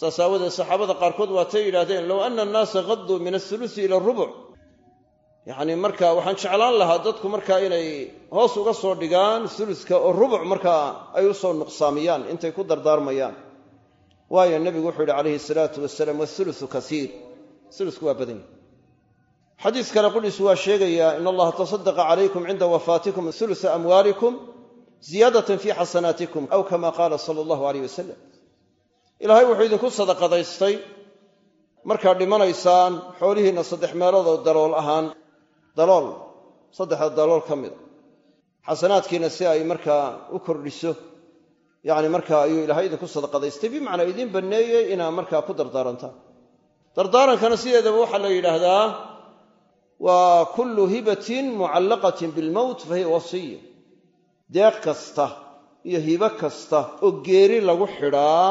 saas aawadeed saxaabada qaarkood waatay yidhahdeen low ana annaasa qaduu min athulusi ila arubuc yacni marka waxaan jeclaan lahaa dadku markaa inay hoos uga soo dhigaan suluska oo rubuc markaa ay u soo nuqsaamiyaan intay ku dardaarmayaan. Waayo nebigu wuxuu yidhi calayhi salaatu wasalaam wathulusu kasiir. Sulusku waa badan xadiis kale qudhiisu waa sheegayaa in allaha tasadaqa calaykum cinda wafaatikum hulusa amwaalikum ziyaadatan fii xasanaatikum aw kama qaala sala allahu aleyh wasalam ilaahay wuxuu idinku sadaqadaystay. Markaad dhimanaysaan xoolihiinna saddex meelood oo dalool ahaan dalool saddexda dalool ka mida xasanaadkiina si ay markaa u kordhiso yacni markaa ayuu ilaahay idinku sadaqadaystay bimacnaa idiin banneeyey inaa markaa ku dardaarantaan dardaarankana sideedaba waxaa la yidhaahdaa waa kullu hibatin mucallaqatin bilmowt fa hiya wasiya deeq kasta iyo hibo kasta oo geeri lagu xidhaa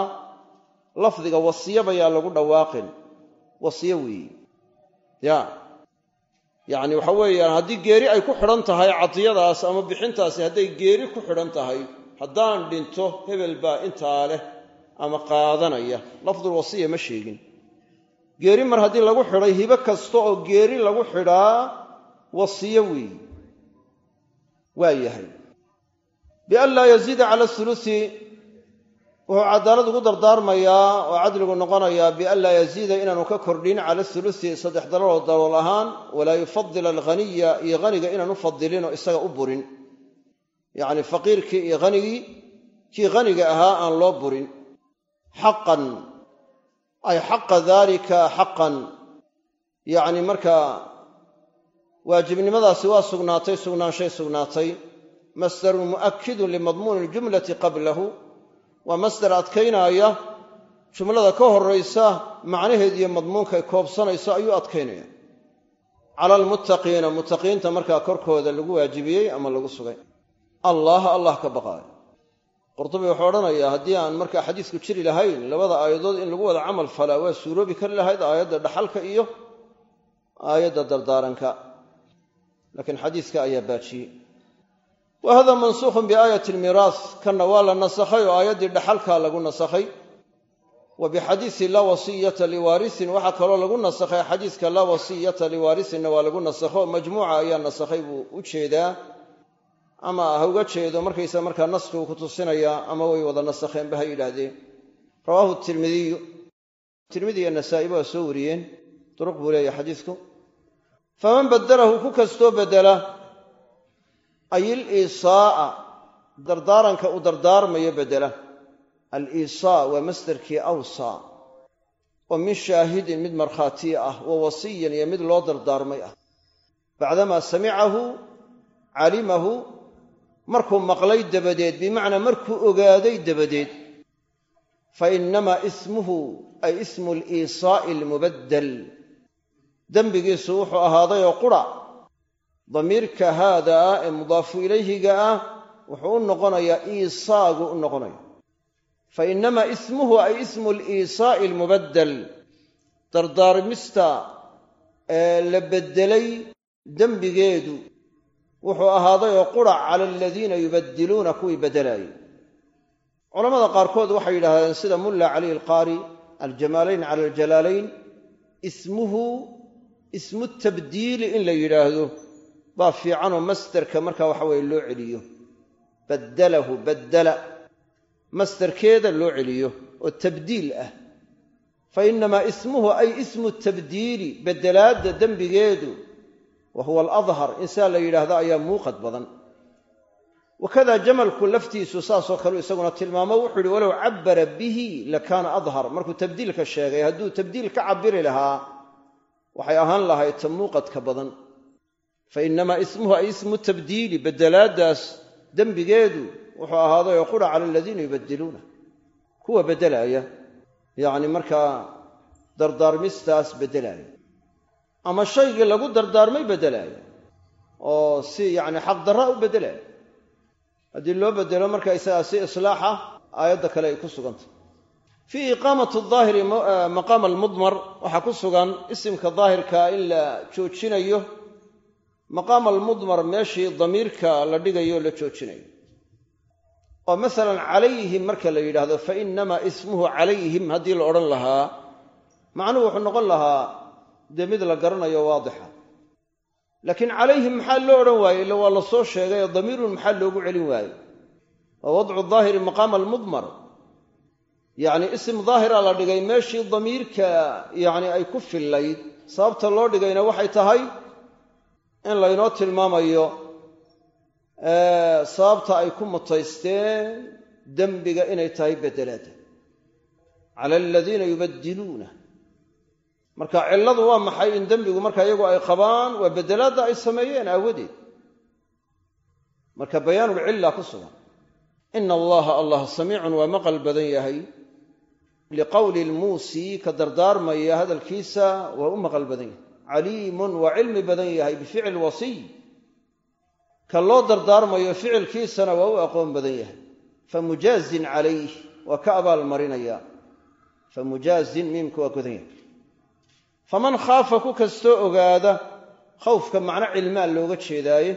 lafdiga wasiyabayaa lagu dhawaaqin. Wasiyo weeye ya yacni waxa weeyaan haddii geeri ay ku xidhan tahay cadiyadaas ama bixintaasi hadday geeri ku xidhan tahay haddaan dhinto hebel baa intaa leh ama qaadanaya. Lafdul wasiya ma sheegin. Geeri mar haddii lagu xidhay hibo kasta oo geeri lagu xidhaa wasiyo weeye waa yahay. Bian laa yaziida cala hulusi wuxuu cadaalad ugu dardaarmayaa oo cadligu noqonayaa bian laa yaziida inaanu ka kordhin cala hulusi saddex dalooloo dalool ahaan walaa yufadila alghaniya iyo haniga inaanu fadilin oo isaga u burin. Yacni faqiirkii iyo hanigii kii haniga ahaa aan loo burin. Xaqan ay xaqa daalika xaqan. Yacni markaa waajibnimadaasi waa sugnaatay sugnaanshay sugnaatay. Masdarun mu'akidun limadmuuni aljumlati qablahu waa masdar adkaynaaya jumlada ka horraysa macnaheed iyo madmuunkay koobsanayso ayuu adkaynaya. Cala almuttaqiina muttaqiinta markaa korkooda lagu waajibiyey ama lagu sugay. Allah allah ka baqaayo. Qurtubi wuxuu odhanayaa haddii aan markaa xadiisku jiri lahayn labada aayadood in lagu wada camal falaa waa suuroobi kari lahayd aayadda dhaxalka iyo aayadda dardaaranka. Laakiin xadiiska ayaa baajiyey wa hada mansuukhun biaayati almiiraas kanna waa la nasakhay oo aayaddii dhaxalkaa lagu nasakhay wa bixadiisi laa wasiyata liwaarisin waxaa kaloo lagu nasakhay xadiiska laa wasiyata liwaarisinna waa lagu nasakho majmuuca ayaa nasakhay buu u jeedaa ama ha uga jeedo markaysa markaa naskhigu ku tusinayaa ama way wada nasakheenba ha yidhaahdeen rawaahu tirmidiyu tirmidi iyo nasaa'iba soo wariyeen duruq buu xadiisku faman badalahu ku kastoo bedela ay iliisaa'a dardaaranka uu dardaarmayo bedela aliisaa waa masdarkii awsaa oo min shaahidin mid markhaatiya ah wa wasiyan iyo mid loo dardaarmay ah. Bacdamaa samicahu calimahu markuu maqlay dabadeed bimacnaa markuu ogaaday dabadeed fa innamaa ismuhu ay ismu liisaa'i almubaddal. Dembigiisu wuxuu ahaaday oo qura damiirka haada ah ee mudaafu ilayhiga ah wuxuu u noqonayaa iisaagu u noqonaya fa innamaa ismuhu ay ismu liisaa'i almubaddal dardaarmista ee la beddelay dembigeedu wuxuu ahaaday oo qura cala aladiina yubaddiluuna kuwii beddelaayay culamada qaarkood waxay yidhahdeen sida mulla cali alqaari aljamaalayn cala aljalaalayn ismuhu ismu tabdiili in la yidhaahdo baa fiicanoo masderka markaa waxa weye loo celiyo. Baddalahu baddala. Masderkeeda loo celiyo oo tabdiil ah. Fa innamaa ismuhu ay ismu tabdiili beddelaadda dembigeedu wa huwa aladhar in la yidhaahdo ayaa muuqad badan. Wakada jamalku laftiisu saasoo kaleu isaguna tilmaamo wuxuu yihi walow cabbara bihi lakaana adhar. Markuu tabdiilka sheegay hadduu tabdiil ka cabiri lahaa waxay ahaan lahayd ta muuqadka badan fa innamaa ismuhu ay ismu tabdiili beddelaaddaas dembigeedu wuxuu ahaaday oo qura cala aladiina yubaddiluuna kuwa beddelaaya yacni markaa dardaarmistaas beddelaaya ama shaygii lagu dardaarmay beddelaya oo si yacni xaqdarra u beddelaya haddii loo bedelo markaysagaa si islaaxa aayadda kale ay ku sugantay fii iqaamati daahiri maqaama almudmar waxaa ku sugan isimka daahirka in la joojinayo maqaama almudmar meeshii damiirka la dhigayo la joojinayo oo masalan calayhim marka la yidhaahdo fa inamaa ismuhu calayhim haddii la odhan lahaa macnuhu wuxuu noqon lahaa dee mid la garanayo waadixa. Laakiin calayhim maxaa loo odhan waaye illa waa la soo sheegay oo damiirun maxaa loogu celin waaye waa wadcu daahiri maqaama almudmar. Yacni isim daahira la dhigay meeshii damiirka yacni ay ku fillayd. Sababta loo dhigayna waxay tahay in laynoo tilmaamayo sababta ay ku mutaysteen dembiga inay tahay bedelaada cala aladiina yubadiluuna marka cilladu waa maxay in dembigu marka iyagu ay qabaan waa bedelaadda ay sameeyeen aawadeed. Marka bayaanulcilla ku sugan. Ina allaha allah samiicun waa maqal badan yahay. Liqowli lmuusii ka dardaarmaya hadalkiisa waa u maqal badan yahay caliimun waa cilmi badan yahay bificli wasiy. Ka loo dardaarmayo ficilkiisana waa u aqoon badan yahay. Famujaazin calayh waa ka abaalmarinaya. Famujaazin miimka waa godan yahay. Faman khaafa ku kastoo ogaada khawfka macno cilmaa looga jeedaaye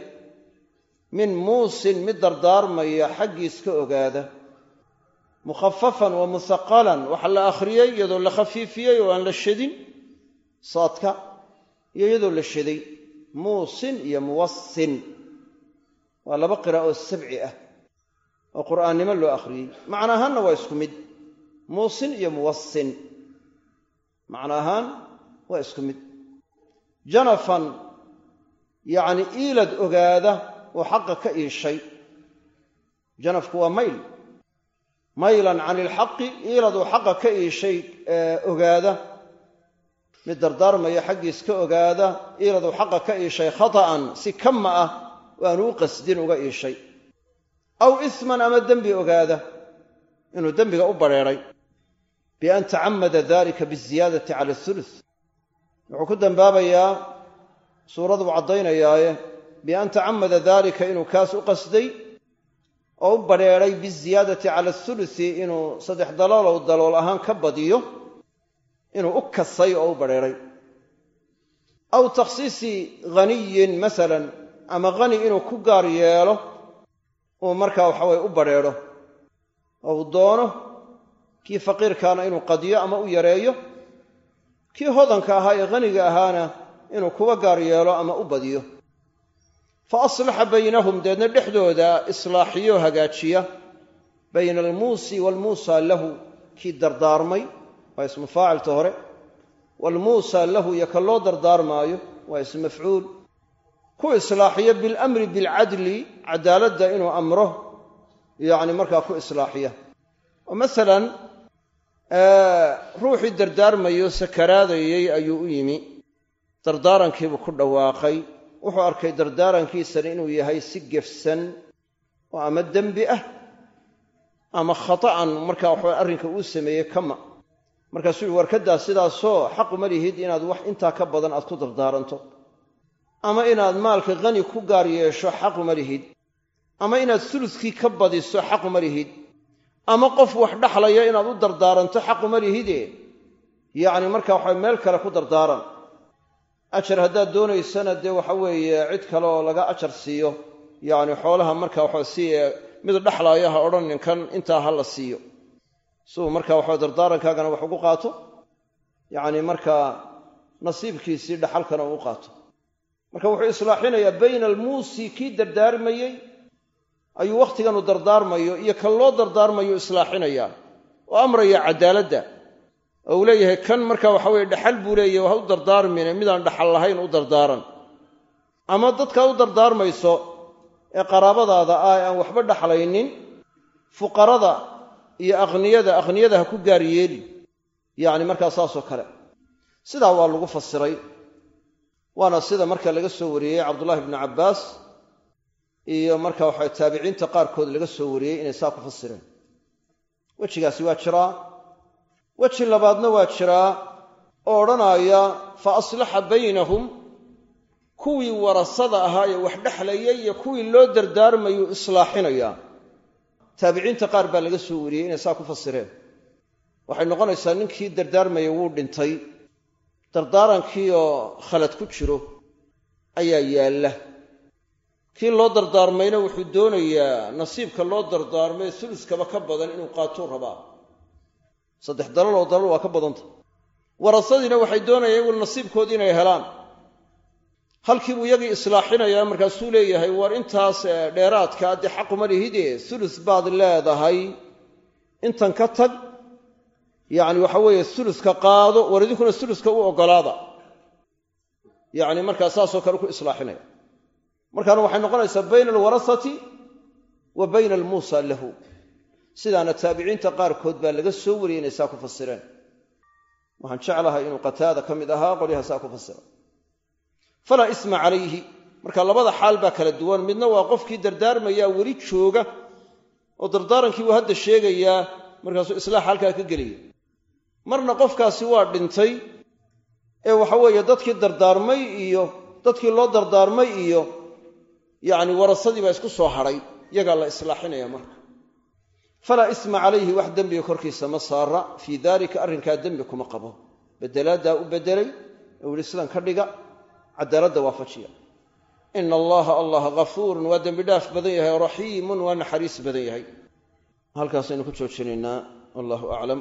min muusin mid dardaarmaya xaggiis ka ogaada. Mukhafafan wa musaqalan waxaa la akhriyey iyadoo la khafiifiyey oo aan la shadin iyo iyadoo la shaday muusin iyo muwasin waa laba qira oo sabci ah oo qur'aannimo loo akhriyey. Macna ahaanna waa isku mid. Muusin iyo muwasin macna ahaan waa isku mid. Janafan yacni iilad ogaada oo xaqa ka iishay. Janafku waa mayl. Maylan can ilxaqi iilad uu xaqa ka iishay ogaada mid dardaarmaya xaggiis ka ogaada iilad uu xaqa ka iishay khata'an si kama ah waanu u qasdin uga iishay. Aw isman ama dembi ogaada inuu dembiga u badrheeray bian tacamada dalika biziyaadati cala athuluth wuxuu ku dambaabayaa suuradu caddaynayaaye bian tacamada dalika inuu kaas u qasday oo u badrheeray biziyaadati cala athuluthi inuu saddex daloolow dalool ahaan ka badiyo inuu u kasay oo u badrheeray aw takhsiisi haniyin masalan ama hani inuu ku gaar yeelo uu markaa waxaweye u badrheedho oo doono kii faqiirkaana inuu qadiyo ama u yareeyo kii hodanka ahaa ee haniga ahaana inuu kuga gaar yeelo ama u badiyo. Fa aslaxa baynahum deedna dhexdooda islaaxiyo hagaajiya. Bayna almuusi waalmuusaa lahu kii dardaarmay waa ismu faacilta hore. Waalmuusaa lahu iyo ka loo dardaarmaayo waa ismu mafcuul. Ku islaaxiya bilamri bilcadli cadaaladda inuu amro yacni markaa ku islaaxiya. Oo masalan ruuxii dardaarmayo sakaraadayey ayuu u yimi. Dardaarankiibuu ku dhawaaqay. Wuxuu arkay dardaarankiisani inuu yahay si gefsan oo ama dembi ah ama khata'an. Markaa waxaa arrinka uu sameeyey kama markaasuu yihi warkaddaa sidaasoo xaquma lihid inaad wax intaa ka badan aad ku dardaaranto. Ama inaad maalka khani ku gaar yeesho xaquma lihid. Ama inaad suludkii ka badiso xaquma lihid. Ama qof wax dhaxlaya inaad u dardaaranto xaquma lihide. Yacni marka waxa meel kale ku dardaaran. Ajar haddaad doonaysana dee waxa weeye cid kale oo laga ajar siiyo. Yacni xoolaha marka waxa si mid dhaxlaaya ha odhan ninkan intaa ha la siiyo siuu marka waxa dardaarankaagana wax ugu qaato? Yacni markaa nasiibkiisii dhaxalkana uu qaato. Marka wuxuu islaaxinayaa bayna almuusi kii dardaarmayey ayuu wakhtiganu dardaarmayo iyo kan loo dardaarmayo islaaxinayaa. Oo amraya cadaaladda oo uu leeyahay kan marka waxa weye dhaxal buu leeyahy ha u dardaarmine midaan dhaxal lahayn u dardaaran. Ama dadkaad u dardaarmayso ee qaraabadaada ah ee aan waxba dhaxlaynin fuqarada iyo akhniyada akhniyada ha ku gaar yeeli. Yacni markaa saasoo kale. Sidaa waa lagu fasiray. Waana sida marka laga soo wariyey cabdullahi bnu cabbaas iyo marka waxa taabiciinta qaarkood laga soo wariyey inay saa ku fasireen. Wejigaasi waa jiraa. Weji labaadna waa jiraa. Oo odhanaya fa aslaxa baynahum kuwii warasada ahaa ee wax dhexlayay iyo kuwii loo dardaarmayuu islaaxinayaa taabiciinta qaar baa laga soo wariyey inay saa ku fasireen. Waxay noqonaysaa ninkii dardaarmaya wuu dhintay. Dardaarankii oo khalad ku jiro ayaa yaalla. Kii loo dardaarmayna wuxuu doonayaa nasiibka loo dardaarmay suluskaba ka badan inuu qaatuu rabaa. Saddex dalal oo dalal waa ka badanta. Warasadiina waxay doonayaan iyagu nasiibkoodii inay helaan halkiibuu iyagii islaaxinayaa markaasuu leeyahay war intaas dheeraadka dee xaquma lihide sulus baad leedahay. Intan ka tag yacni waxa weeye suluska qaado war idinkuna suluska u oggolaada yacni markaa saasoo kale ku islaaxinaya. Markaana waxay noqonaysaa bayna alwarasati wa bayna almuusa lahu. Sidaana taabiciinta qaarkood baa laga soo wariyey inay saa ku fasireen. Waxaan jeclahay inuu qataada ka mid ahaa qolyaha saa ku fasira falaa isma calayhi. Marka labada xaal baa kala duwan. Midna waa qofkii dardaarmayaa weli jooga oo dardaarankii uu hadda sheegayaa markaasuu islaax halkaa ka gelaya marna qofkaasi waa dhintay ee waxa weeye dadkii dardaarmay iyo dadkii loo dardaarmay iyo yacni warasadii baa isku soo hadhay yagaa la islaaxinaya marka. Falaa isma calayhi wax dembiga korkiisa ma saara. Fii daalika arrinkaa dembi kuma qabo. Bedelaaddaa u beddelay ee yihi ka dhiga cadaaladda waafajiya ina allaha allah ghafuurun waa dembi dhaaf badan yahay raxiimun waa naxariis badan yahay. Halkaasaynu ku joojinaynaa wallahu aclam